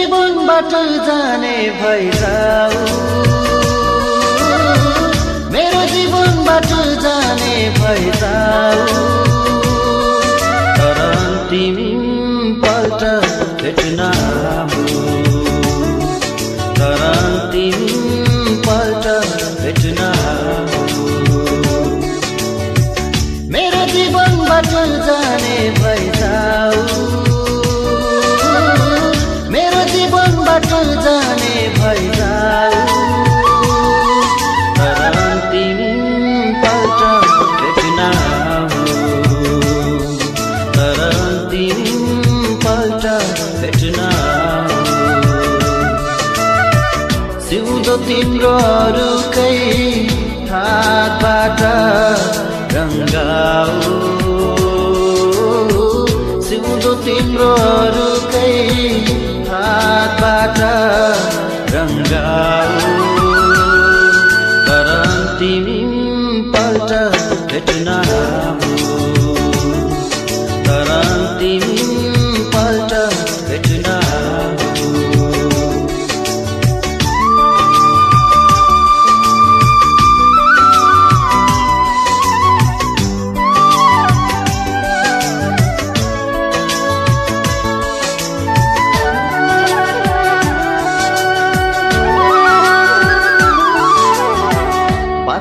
जीवनबाट जाने भइजाऊ। मेरो जीवनबाट जाने सिउँदो तिम्रो अरूकै हातबाट रङ्गाऊ। सिउँदो तिम्रो अरूकै हातबाट रङ्गाऊ। तर अन्तिम पल्ट भेट्न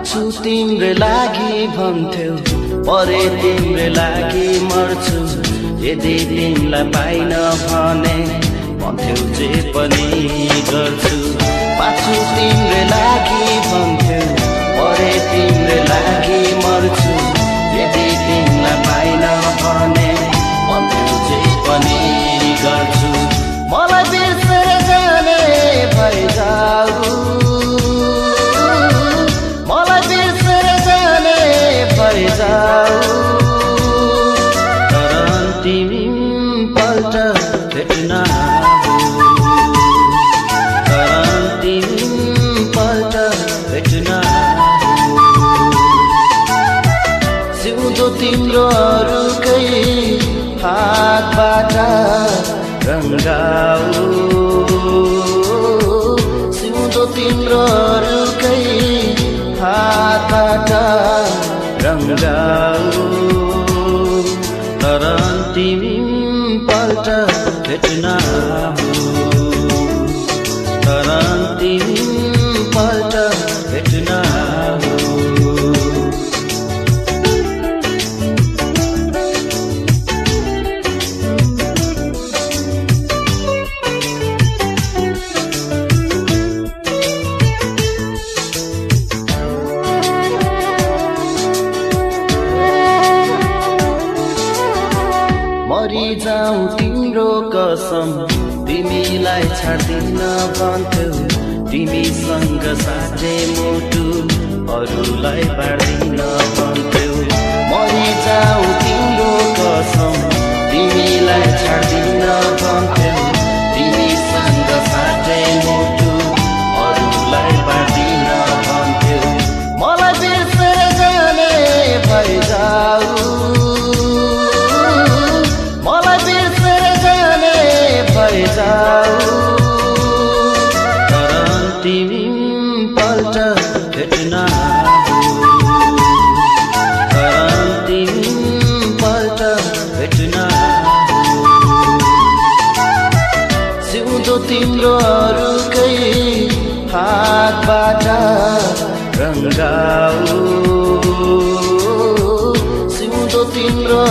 पाछु तिम्रो लागि भन्थ्यौ। परे तिम्रो लागि मर्छु यदि तिमीलाई पाइन भने भन्थ्यौ जे पनि गर्छु। पाछु तिम्रो पल्ट भेट्न हो अन्तिम पल्ट भेट्न सिउँदो तिम्रो अरूकै हातबाट रङ्गाऊ सिउँदो तिम्रो अरूकै मरिजाऊ तिम्रो कसम। तिमीलाई छाड्दिन भन्थ्यौ तिमीसँग साँझे मुटु। अरूलाई बाँड्दिन भेट्न हो। तर अन्तिम पल्ट भेट्न सिउँदो तिम्रो अरूकै हातबाट रङ्गाऊ सिउँदो तिम्रो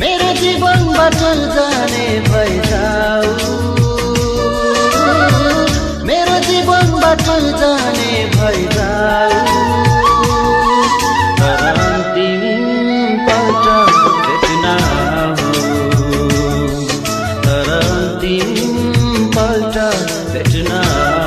मेरो जीवन बचल जाने पैसा मेरो जीवन बचल जाने ना